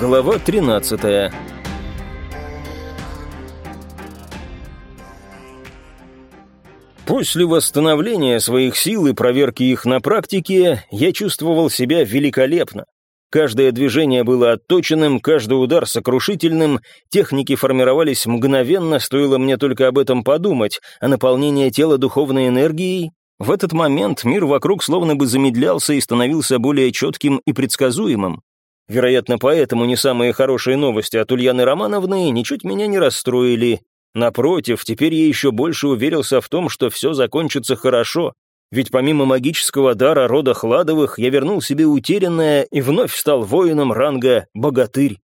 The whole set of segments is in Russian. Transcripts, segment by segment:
Глава 13 После восстановления своих сил и проверки их на практике, я чувствовал себя великолепно. Каждое движение было отточенным, каждый удар сокрушительным, техники формировались мгновенно, стоило мне только об этом подумать, а наполнение тела духовной энергией... В этот момент мир вокруг словно бы замедлялся и становился более четким и предсказуемым. Вероятно, поэтому не самые хорошие новости от Ульяны Романовны ничуть меня не расстроили. Напротив, теперь я еще больше уверился в том, что все закончится хорошо. Ведь помимо магического дара рода Хладовых, я вернул себе утерянное и вновь стал воином ранга «богатырь».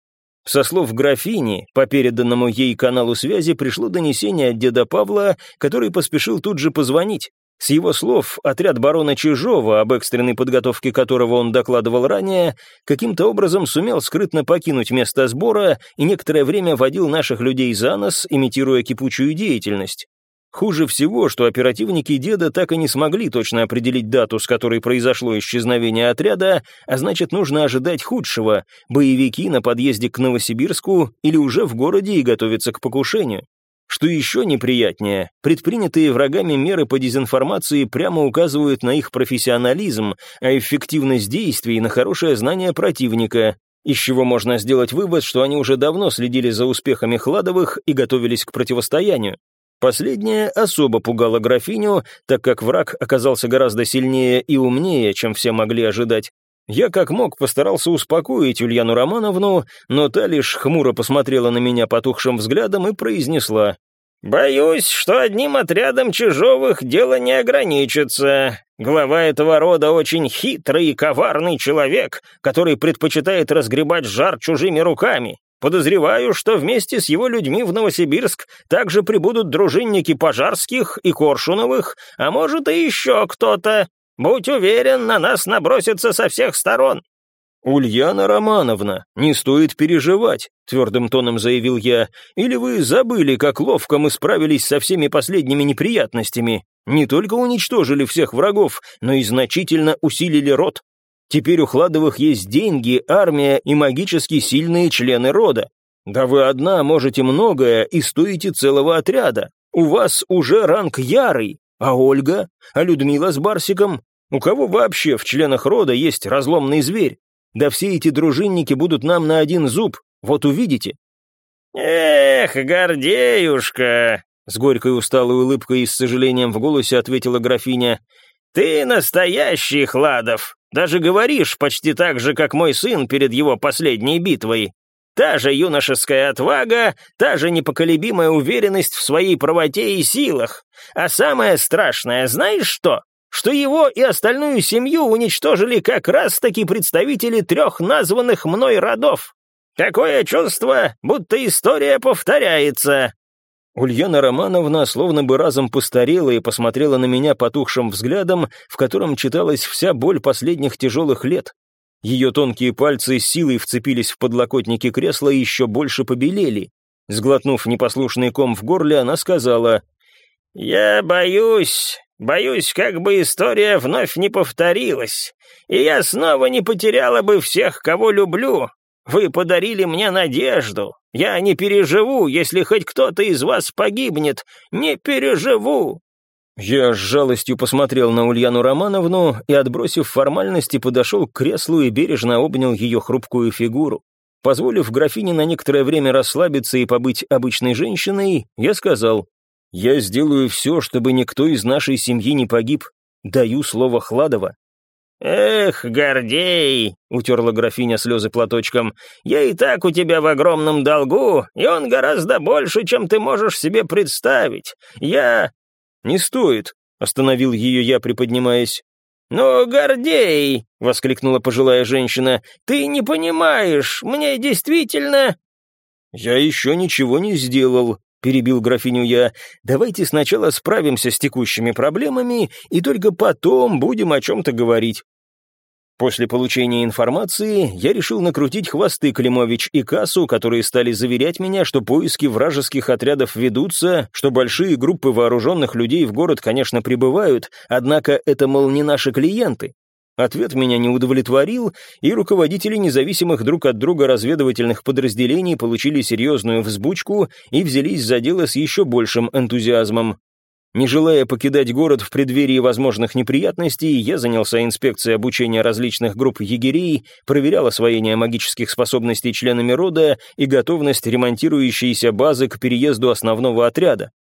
Со слов графини, по переданному ей каналу связи пришло донесение от деда Павла, который поспешил тут же позвонить. С его слов, отряд барона Чижова, об экстренной подготовке которого он докладывал ранее, каким-то образом сумел скрытно покинуть место сбора и некоторое время водил наших людей за нос, имитируя кипучую деятельность. Хуже всего, что оперативники деда так и не смогли точно определить дату, с которой произошло исчезновение отряда, а значит, нужно ожидать худшего — боевики на подъезде к Новосибирску или уже в городе и готовятся к покушению. Что еще неприятнее, предпринятые врагами меры по дезинформации прямо указывают на их профессионализм, а эффективность действий на хорошее знание противника, из чего можно сделать вывод, что они уже давно следили за успехами Хладовых и готовились к противостоянию. Последнее особо пугало графиню, так как враг оказался гораздо сильнее и умнее, чем все могли ожидать. Я как мог постарался успокоить Ульяну Романовну, но та лишь хмуро посмотрела на меня потухшим взглядом и произнесла. «Боюсь, что одним отрядом Чижовых дело не ограничится. Глава этого рода очень хитрый и коварный человек, который предпочитает разгребать жар чужими руками. Подозреваю, что вместе с его людьми в Новосибирск также прибудут дружинники Пожарских и Коршуновых, а может и еще кто-то. Будь уверен, на нас набросятся со всех сторон». «Ульяна Романовна, не стоит переживать», — твердым тоном заявил я. «Или вы забыли, как ловко мы справились со всеми последними неприятностями? Не только уничтожили всех врагов, но и значительно усилили род. Теперь у Хладовых есть деньги, армия и магически сильные члены рода. Да вы одна можете многое и стоите целого отряда. У вас уже ранг ярый, а Ольга? А Людмила с Барсиком? У кого вообще в членах рода есть разломный зверь? Да все эти дружинники будут нам на один зуб, вот увидите». «Эх, Гордеюшка!» — с горькой усталой улыбкой и с сожалением в голосе ответила графиня. «Ты настоящий Хладов, даже говоришь почти так же, как мой сын перед его последней битвой. Та же юношеская отвага, та же непоколебимая уверенность в своей правоте и силах. А самое страшное, знаешь что? Что его и остальную семью уничтожили как раз-таки представители трех названных мной родов. Такое чувство, будто история повторяется». Ульяна Романовна словно бы разом постарела и посмотрела на меня потухшим взглядом, в котором читалась вся боль последних тяжелых лет. Ее тонкие пальцы силой вцепились в подлокотники кресла и еще больше побелели. Сглотнув непослушный ком в горле, она сказала, «Я боюсь, Боюсь, как бы история вновь не повторилась, и я снова не потеряла бы всех, кого люблю. Вы подарили мне надежду. Я не переживу, если хоть кто-то из вас погибнет. Не переживу». Я с жалостью посмотрел на Ульяну Романовну и, отбросив формальности, подошел к креслу и бережно обнял ее хрупкую фигуру. Позволив графине на некоторое время расслабиться и побыть обычной женщиной, я сказал, я сделаю все, чтобы никто из нашей семьи не погиб. Даю слово Хладова». «Эх, Гордей!» — утерла графиня слезы платочком. «Я и так у тебя в огромном долгу, и он гораздо больше, чем ты можешь себе представить. Я...» «Не стоит», — остановил ее я, приподнимаясь. «Но, Гордей!» — воскликнула пожилая женщина. «Ты не понимаешь, мне действительно...» «Я еще ничего не сделал», — перебил графиню я, — «давайте сначала справимся с текущими проблемами, и только потом будем о чем-то говорить». После получения информации я решил накрутить хвосты Климович и Кассу, которые стали заверять меня, что поиски вражеских отрядов ведутся, что большие группы вооруженных людей в город, конечно, прибывают, однако это, мол, не наши клиенты. Ответ меня не удовлетворил, и руководители независимых друг от друга разведывательных подразделений получили серьезную взбучку и взялись за дело с еще большим энтузиазмом. Не желая покидать город в преддверии возможных неприятностей, я занялся инспекцией обучения различных групп егерей, проверял освоение магических способностей членами рода и готовность ремонтирующейся базы к переезду основного отряда.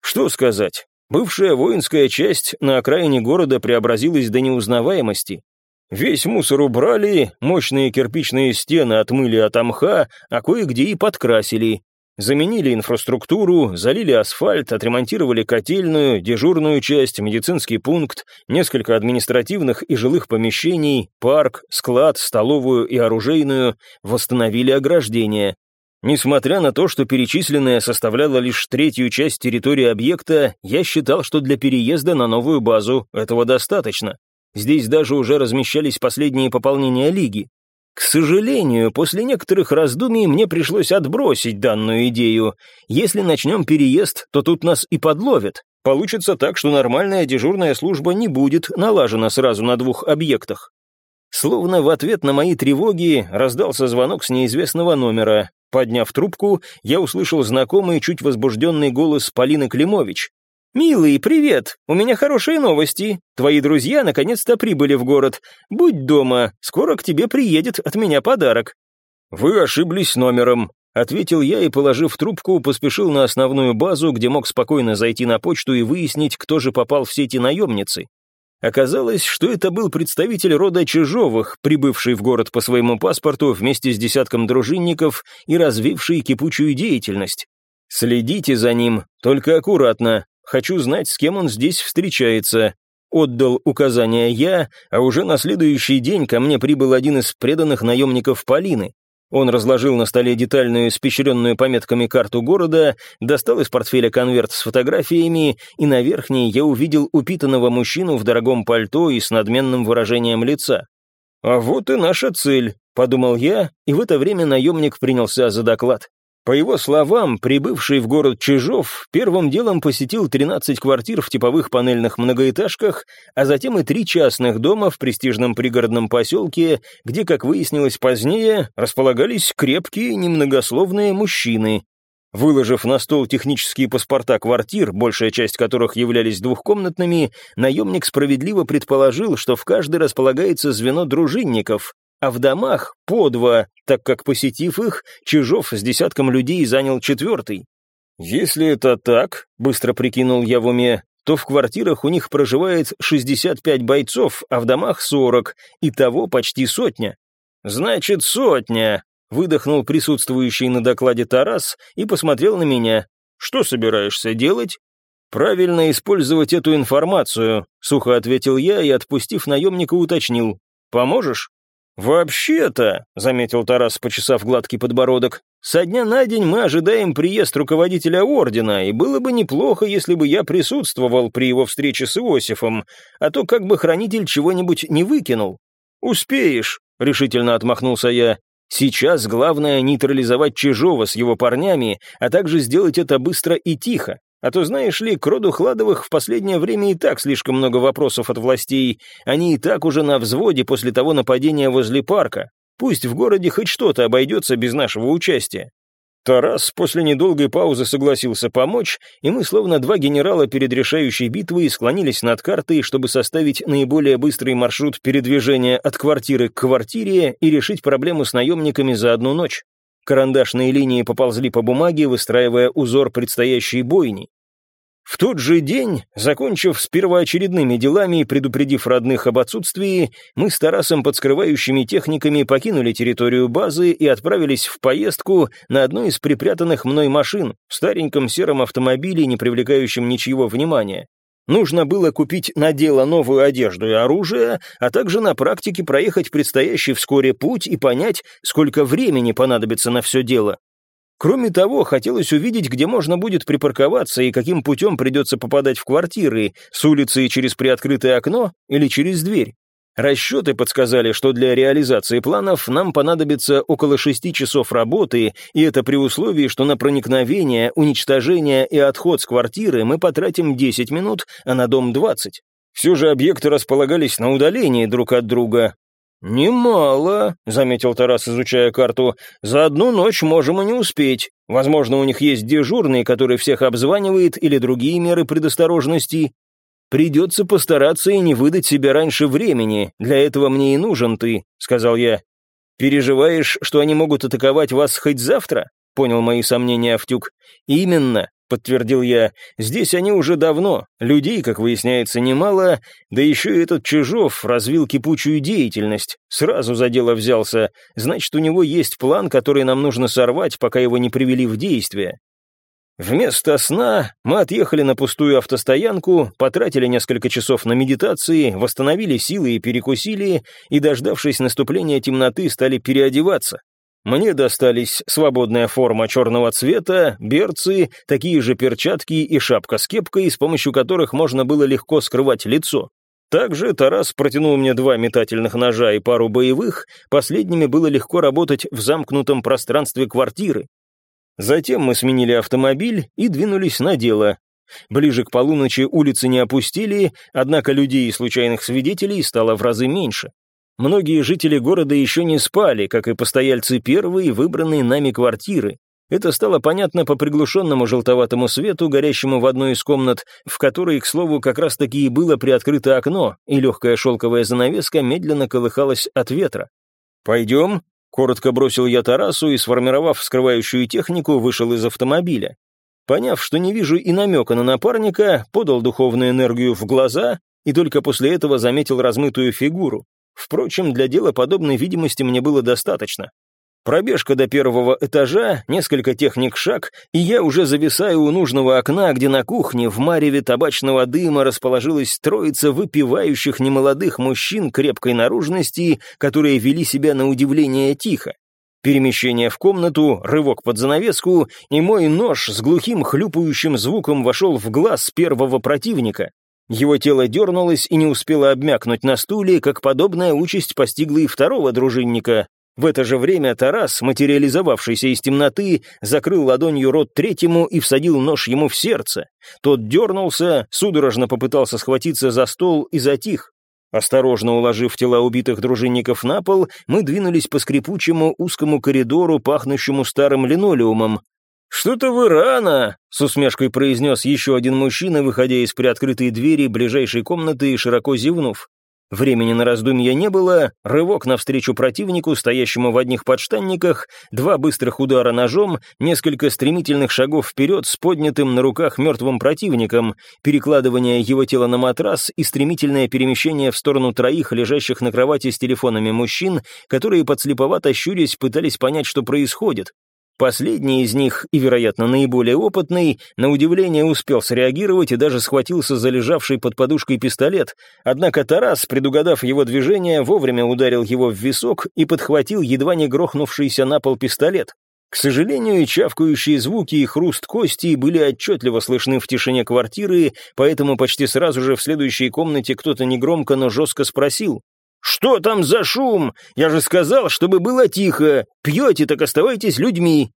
Что сказать? Бывшая воинская часть на окраине города преобразилась до неузнаваемости. Весь мусор убрали, мощные кирпичные стены отмыли от мха, а кое-где и подкрасили. Заменили инфраструктуру, залили асфальт, отремонтировали котельную, дежурную часть, медицинский пункт, несколько административных и жилых помещений, парк, склад, столовую и оружейную, восстановили ограждение. Несмотря на то, что перечисленное составляло лишь третью часть территории объекта, я считал, что для переезда на новую базу этого достаточно. Здесь даже уже размещались последние пополнения лиги. К сожалению, после некоторых раздумий мне пришлось отбросить данную идею. Если начнем переезд, то тут нас и подловят. Получится так, что нормальная дежурная служба не будет налажена сразу на двух объектах. Словно в ответ на мои тревоги раздался звонок с неизвестного номера. Подняв трубку, я услышал знакомый, чуть возбужденный голос Полины Климович. «Милый, привет! У меня хорошие новости. Твои друзья наконец-то прибыли в город. Будь дома, скоро к тебе приедет от меня подарок». «Вы ошиблись номером», — ответил я и, положив трубку, поспешил на основную базу, где мог спокойно зайти на почту и выяснить, кто же попал в сети наемницы. Оказалось, что это был представитель рода Чижовых, прибывший в город по своему паспорту вместе с десятком дружинников и развивший кипучую деятельность. «Следите за ним, только аккуратно. Хочу знать, с кем он здесь встречается». Отдал указания я, а уже на следующий день ко мне прибыл один из преданных наемников Полины. Он разложил на столе детальную, испещренную пометками карту города, достал из портфеля конверт с фотографиями, и на верхней я увидел упитанного мужчину в дорогом пальто и с надменным выражением лица. «А вот и наша цель», — подумал я, и в это время наемник принялся за доклад. По его словам, прибывший в город Чижов первым делом посетил 13 квартир в типовых панельных многоэтажках, а затем и три частных дома в престижном пригородном поселке, где, как выяснилось позднее, располагались крепкие, немногословные мужчины. Выложив на стол технические паспорта квартир, большая часть которых являлись двухкомнатными, наемник справедливо предположил, что в каждой располагается звено дружинников, а в домах по два, так как, посетив их, Чижов с десятком людей занял четвертый. «Если это так», — быстро прикинул я в уме, то в квартирах у них проживает 65 бойцов, а в домах 40, и того почти сотня. «Значит, сотня», — выдохнул присутствующий на докладе Тарас и посмотрел на меня. «Что собираешься делать?» «Правильно использовать эту информацию», — сухо ответил я и, отпустив наемника, уточнил. «Поможешь?» «Вообще-то», — заметил Тарас, почесав гладкий подбородок, «со дня на день мы ожидаем приезд руководителя ордена, и было бы неплохо, если бы я присутствовал при его встрече с Иосифом, а то как бы хранитель чего-нибудь не выкинул». «Успеешь», — решительно отмахнулся я. «Сейчас главное нейтрализовать Чижова с его парнями, а также сделать это быстро и тихо. А то, знаешь ли, к роду Хладовых в последнее время и так слишком много вопросов от властей. Они и так уже на взводе после того нападения возле парка. Пусть в городе хоть что-то обойдется без нашего участия. Тарас после недолгой паузы согласился помочь, и мы, словно два генерала перед решающей битвой, склонились над картой, чтобы составить наиболее быстрый маршрут передвижения от квартиры к квартире и решить проблему с наемниками за одну ночь. Карандашные линии поползли по бумаге, выстраивая узор предстоящей бойни. В тот же день, закончив с первоочередными делами и предупредив родных об отсутствии, мы с Тарасом под скрывающими техниками покинули территорию базы и отправились в поездку на одной из припрятанных мной машин, в стареньком сером автомобиле, не привлекающем ничьего внимания. Нужно было купить на дело новую одежду и оружие, а также на практике проехать предстоящий вскоре путь и понять, сколько времени понадобится на все дело. Кроме того, хотелось увидеть, где можно будет припарковаться и каким путем придется попадать в квартиры, с улицы через приоткрытое окно или через дверь. Расчеты подсказали, что для реализации планов нам понадобится около шести часов работы, и это при условии, что на проникновение, уничтожение и отход с квартиры мы потратим 10 минут, а на дом 20. Все же объекты располагались на удалении друг от друга. «Немало», — заметил Тарас, изучая карту. «За одну ночь можем и не успеть. Возможно, у них есть дежурный, который всех обзванивает, или другие меры предосторожности. Придется постараться и не выдать себя раньше времени. Для этого мне и нужен ты», — сказал я. «Переживаешь, что они могут атаковать вас хоть завтра?» — понял мои сомнения Автюк. «Именно подтвердил я. «Здесь они уже давно. Людей, как выясняется, немало, да еще и этот Чижов развил кипучую деятельность. Сразу за дело взялся. Значит, у него есть план, который нам нужно сорвать, пока его не привели в действие». Вместо сна мы отъехали на пустую автостоянку, потратили несколько часов на медитации, восстановили силы и перекусили, и, дождавшись наступления темноты, стали переодеваться. Мне достались свободная форма черного цвета, берцы, такие же перчатки и шапка с кепкой, с помощью которых можно было легко скрывать лицо. Также Тарас протянул мне два метательных ножа и пару боевых, последними было легко работать в замкнутом пространстве квартиры. Затем мы сменили автомобиль и двинулись на дело. Ближе к полуночи улицы не опустили, однако людей и случайных свидетелей стало в разы меньше. Многие жители города еще не спали, как и постояльцы первой, выбранной нами квартиры. Это стало понятно по приглушенному желтоватому свету, горящему в одной из комнат, в которой, к слову, как раз-таки и было приоткрыто окно, и легкая шелковая занавеска медленно колыхалась от ветра. «Пойдем?» — коротко бросил я Тарасу и, сформировав скрывающую технику, вышел из автомобиля. Поняв, что не вижу и намека на напарника, подал духовную энергию в глаза и только после этого заметил размытую фигуру. Впрочем, для дела подобной видимости мне было достаточно. Пробежка до первого этажа, несколько техник шаг, и я уже зависаю у нужного окна, где на кухне в мареве табачного дыма расположилась троица выпивающих немолодых мужчин крепкой наружности, которые вели себя на удивление тихо. Перемещение в комнату, рывок под занавеску, и мой нож с глухим хлюпающим звуком вошел в глаз первого противника. Его тело дернулось и не успело обмякнуть на стуле, как подобная участь постигла и второго дружинника. В это же время Тарас, материализовавшийся из темноты, закрыл ладонью рот третьему и всадил нож ему в сердце. Тот дернулся, судорожно попытался схватиться за стол и затих. Осторожно уложив тела убитых дружинников на пол, мы двинулись по скрипучему узкому коридору, пахнущему старым линолеумом. «Что-то вы рано!» — с усмешкой произнес еще один мужчина, выходя из приоткрытой двери ближайшей комнаты и широко зевнув. Времени на раздумья не было, рывок навстречу противнику, стоящему в одних подштанниках, два быстрых удара ножом, несколько стремительных шагов вперед с поднятым на руках мертвым противником, перекладывание его тела на матрас и стремительное перемещение в сторону троих, лежащих на кровати с телефонами мужчин, которые, подслеповато щурясь, пытались понять, что происходит. Последний из них, и, вероятно, наиболее опытный, на удивление успел среагировать и даже схватился за лежавший под подушкой пистолет, однако Тарас, предугадав его движение, вовремя ударил его в висок и подхватил едва не грохнувшийся на пол пистолет. К сожалению, чавкающие звуки и хруст кости были отчетливо слышны в тишине квартиры, поэтому почти сразу же в следующей комнате кто-то негромко, но жестко спросил «Что там за шум? Я же сказал, чтобы было тихо. Пьете, так оставайтесь людьми».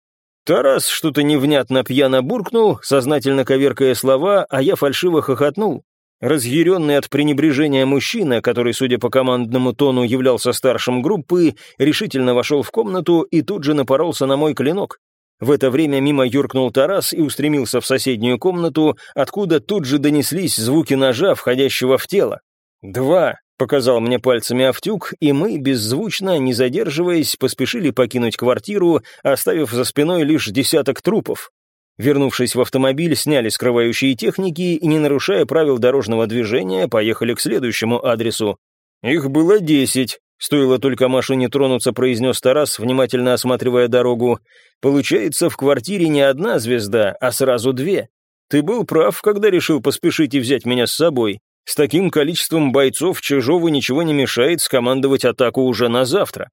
Тарас что-то невнятно пьяно буркнул, сознательно коверкая слова, а я фальшиво хохотнул. Разъяренный от пренебрежения мужчина, который, судя по командному тону, являлся старшим группы, решительно вошел в комнату и тут же напоролся на мой клинок. В это время мимо юркнул Тарас и устремился в соседнюю комнату, откуда тут же донеслись звуки ножа, входящего в тело. Два, Показал мне пальцами Автюк, и мы, беззвучно, не задерживаясь, поспешили покинуть квартиру, оставив за спиной лишь десяток трупов. Вернувшись в автомобиль, сняли скрывающие техники и, не нарушая правил дорожного движения, поехали к следующему адресу. Их было десять. Стоило только машине тронуться, произнес Тарас, внимательно осматривая дорогу. Получается, в квартире не одна звезда, а сразу две. Ты был прав, когда решил поспешить и взять меня с собой. С таким количеством бойцов Чижову ничего не мешает скомандовать атаку уже на завтра.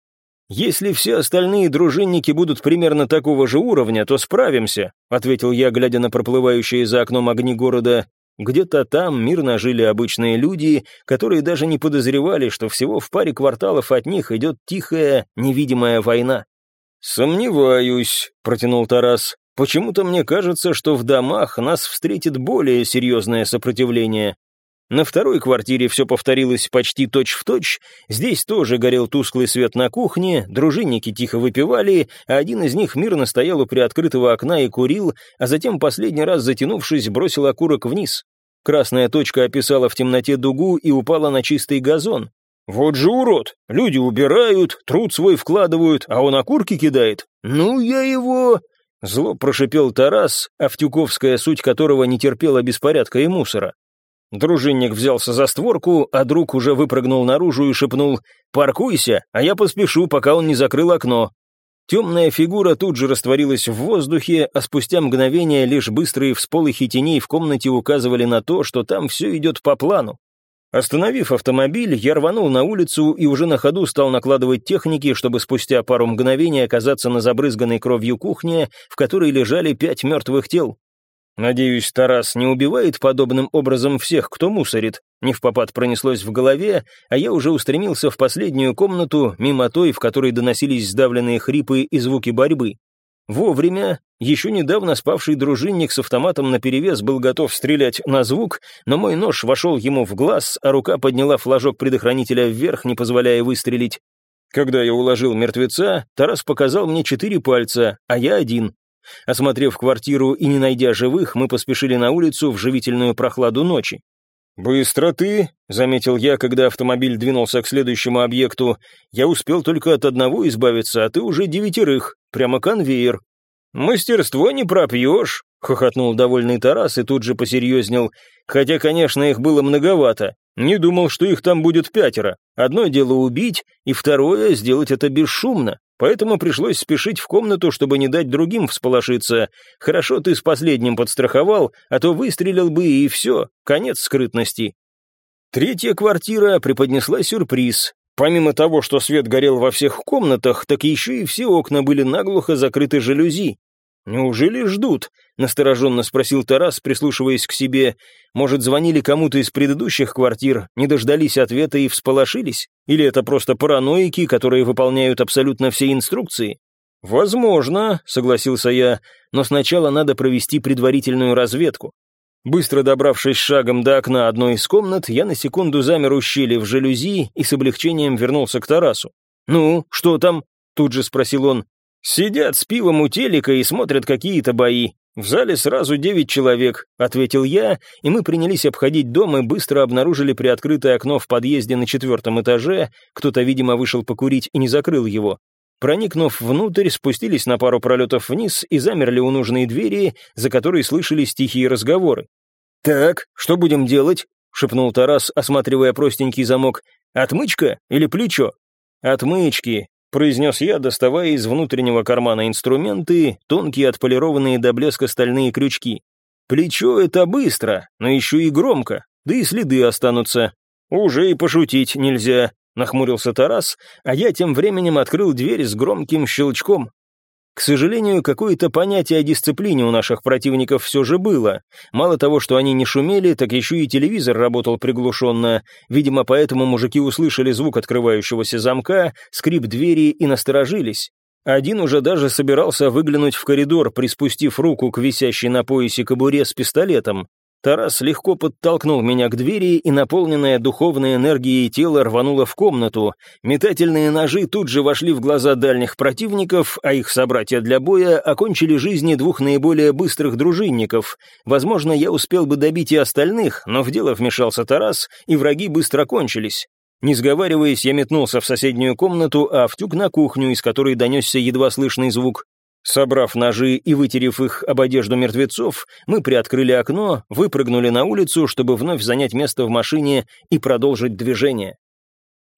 Если все остальные дружинники будут примерно такого же уровня, то справимся, ответил я, глядя на проплывающие за окном огни города. Где-то там мирно жили обычные люди, которые даже не подозревали, что всего в паре кварталов от них идет тихая, невидимая война. «Сомневаюсь», — протянул Тарас. «Почему-то мне кажется, что в домах нас встретит более серьезное сопротивление. На второй квартире все повторилось почти точь-в-точь. Здесь тоже горел тусклый свет на кухне, дружинники тихо выпивали, а один из них мирно стоял у приоткрытого окна и курил, а затем, последний раз затянувшись, бросил окурок вниз. Красная точка описала в темноте дугу и упала на чистый газон. «Вот же урод! Люди убирают, труд свой вкладывают, а он окурки кидает. Ну, я его...» Зло прошипел Тарас, автюковская суть которого не терпела беспорядка и мусора. Дружинник взялся за створку, а друг уже выпрыгнул наружу и шепнул «Паркуйся, а я поспешу, пока он не закрыл окно». Темная фигура тут же растворилась в воздухе, а спустя мгновение лишь быстрые всполохи теней в комнате указывали на то, что там все идет по плану. Остановив автомобиль, я рванул на улицу и уже на ходу стал накладывать техники, чтобы спустя пару мгновений оказаться на забрызганной кровью кухне, в которой лежали пять мертвых тел. Надеюсь, Тарас не убивает подобным образом всех, кто мусорит. Не в попад пронеслось в голове, а я уже устремился в последнюю комнату, мимо той, в которой доносились сдавленные хрипы и звуки борьбы. Вовремя, еще недавно спавший дружинник с автоматом наперевес был готов стрелять на звук, но мой нож вошел ему в глаз, а рука подняла флажок предохранителя вверх, не позволяя выстрелить. Когда я уложил мертвеца, Тарас показал мне четыре пальца, а я один. Осмотрев квартиру и не найдя живых, мы поспешили на улицу в живительную прохладу ночи. «Быстро ты», — заметил я, когда автомобиль двинулся к следующему объекту. «Я успел только от одного избавиться, а ты уже девятерых. Прямо конвейер». «Мастерство не пропьешь», — хохотнул довольный Тарас и тут же посерьезнел. «Хотя, конечно, их было многовато. Не думал, что их там будет пятеро. Одно дело убить, и второе — сделать это бесшумно поэтому пришлось спешить в комнату, чтобы не дать другим всполошиться. Хорошо ты с последним подстраховал, а то выстрелил бы и все, конец скрытности. Третья квартира преподнесла сюрприз. Помимо того, что свет горел во всех комнатах, так еще и все окна были наглухо закрыты жалюзи. «Неужели ждут?» — настороженно спросил Тарас, прислушиваясь к себе. «Может, звонили кому-то из предыдущих квартир, не дождались ответа и всполошились? Или это просто параноики, которые выполняют абсолютно все инструкции?» «Возможно», — согласился я, «но сначала надо провести предварительную разведку». Быстро добравшись шагом до окна одной из комнат, я на секунду замер у щели в жалюзи и с облегчением вернулся к Тарасу. «Ну, что там?» — тут же спросил он. «Сидят с пивом у телека и смотрят какие-то бои. В зале сразу девять человек», — ответил я, и мы принялись обходить дом и быстро обнаружили приоткрытое окно в подъезде на четвертом этаже, кто-то, видимо, вышел покурить и не закрыл его. Проникнув внутрь, спустились на пару пролетов вниз и замерли у нужной двери, за которой слышались тихие разговоры. «Так, что будем делать?» — шепнул Тарас, осматривая простенький замок. «Отмычка или плечо?» «Отмычки», произнес я, доставая из внутреннего кармана инструменты, тонкие отполированные до блеска стальные крючки. Плечо — это быстро, но еще и громко, да и следы останутся. Уже и пошутить нельзя, нахмурился Тарас, а я тем временем открыл дверь с громким щелчком. К сожалению, какое-то понятие о дисциплине у наших противников все же было. Мало того, что они не шумели, так еще и телевизор работал приглушенно. Видимо, поэтому мужики услышали звук открывающегося замка, скрип двери и насторожились. Один уже даже собирался выглянуть в коридор, приспустив руку к висящей на поясе кобуре с пистолетом. Тарас легко подтолкнул меня к двери, и наполненное духовной энергией тело рвануло в комнату. Метательные ножи тут же вошли в глаза дальних противников, а их собратья для боя окончили жизни двух наиболее быстрых дружинников. Возможно, я успел бы добить и остальных, но в дело вмешался Тарас, и враги быстро кончились. Не сговариваясь, я метнулся в соседнюю комнату, а втюк на кухню, из которой донесся едва слышный звук. Собрав ножи и вытерев их об одежду мертвецов, мы приоткрыли окно, выпрыгнули на улицу, чтобы вновь занять место в машине и продолжить движение.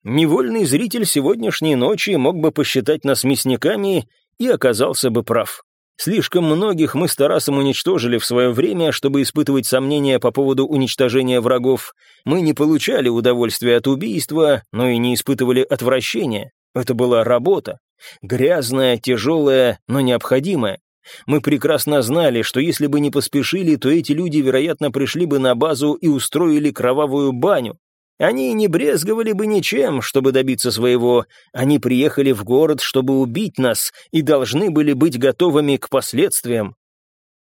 Невольный зритель сегодняшней ночи мог бы посчитать нас мясниками и оказался бы прав. Слишком многих мы с Тарасом уничтожили в свое время, чтобы испытывать сомнения по поводу уничтожения врагов. Мы не получали удовольствия от убийства, но и не испытывали отвращения. Это была работа, Грязная, тяжелая, но необходимая. Мы прекрасно знали, что если бы не поспешили, то эти люди, вероятно, пришли бы на базу и устроили кровавую баню. Они не брезговали бы ничем, чтобы добиться своего. Они приехали в город, чтобы убить нас, и должны были быть готовыми к последствиям.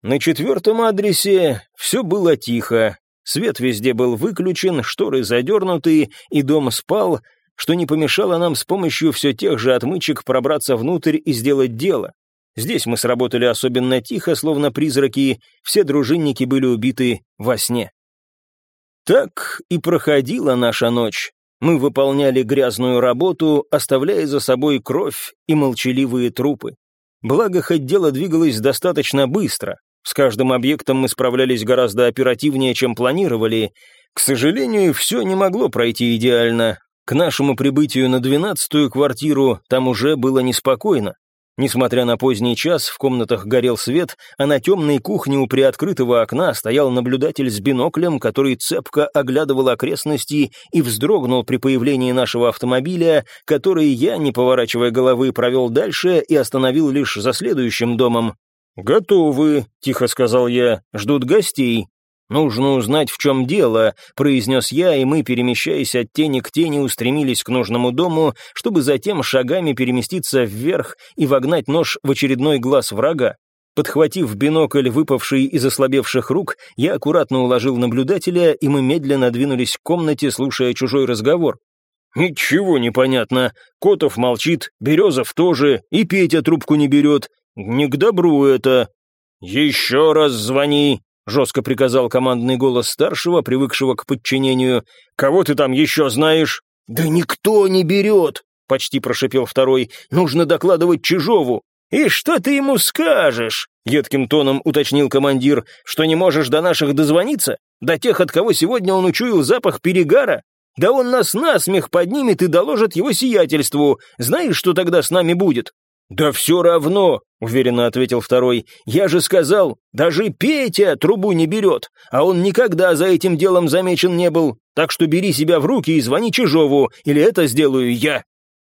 На четвертом адресе все было тихо. Свет везде был выключен, шторы задернуты, и дом спал, что не помешало нам с помощью все тех же отмычек пробраться внутрь и сделать дело. Здесь мы сработали особенно тихо, словно призраки, все дружинники были убиты во сне. Так и проходила наша ночь. Мы выполняли грязную работу, оставляя за собой кровь и молчаливые трупы. Благо, хоть дело двигалось достаточно быстро. С каждым объектом мы справлялись гораздо оперативнее, чем планировали. К сожалению, все не могло пройти идеально. К нашему прибытию на двенадцатую квартиру там уже было неспокойно. Несмотря на поздний час, в комнатах горел свет, а на темной кухне у приоткрытого окна стоял наблюдатель с биноклем, который цепко оглядывал окрестности и вздрогнул при появлении нашего автомобиля, который я, не поворачивая головы, провел дальше и остановил лишь за следующим домом. «Готовы», — тихо сказал я, — «ждут гостей». «Нужно узнать, в чем дело», — произнес я, и мы, перемещаясь от тени к тени, устремились к нужному дому, чтобы затем шагами переместиться вверх и вогнать нож в очередной глаз врага. Подхватив бинокль, выпавший из ослабевших рук, я аккуратно уложил наблюдателя, и мы медленно двинулись к комнате, слушая чужой разговор. «Ничего не понятно. Котов молчит, Березов тоже, и Петя трубку не берет. Не к добру это». «Еще раз звони», — жестко приказал командный голос старшего, привыкшего к подчинению. «Кого ты там еще знаешь?» «Да никто не берет!» — почти прошипел второй. «Нужно докладывать Чижову». «И что ты ему скажешь?» — едким тоном уточнил командир. «Что не можешь до наших дозвониться? До тех, от кого сегодня он учуял запах перегара? Да он нас насмех поднимет и доложит его сиятельству. Знаешь, что тогда с нами будет?» «Да все равно», — уверенно ответил второй. «Я же сказал, даже Петя трубу не берет, а он никогда за этим делом замечен не был. Так что бери себя в руки и звони Чижову, или это сделаю я».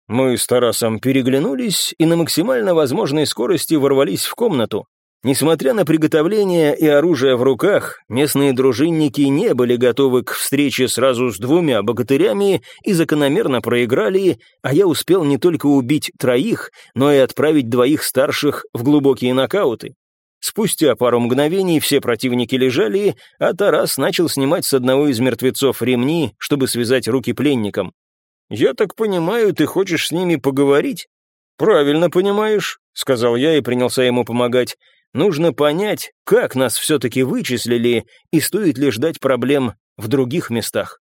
Мы с Тарасом переглянулись и на максимально возможной скорости ворвались в комнату. Несмотря на приготовление и оружие в руках, местные дружинники не были готовы к встрече сразу с двумя богатырями и закономерно проиграли, а я успел не только убить троих, но и отправить двоих старших в глубокие нокауты. Спустя пару мгновений все противники лежали, а Тарас начал снимать с одного из мертвецов ремни, чтобы связать руки пленникам. «Я так понимаю, ты хочешь с ними поговорить?» «Правильно понимаешь», — сказал я и принялся ему помогать. Нужно понять, как нас все-таки вычислили и стоит ли ждать проблем в других местах.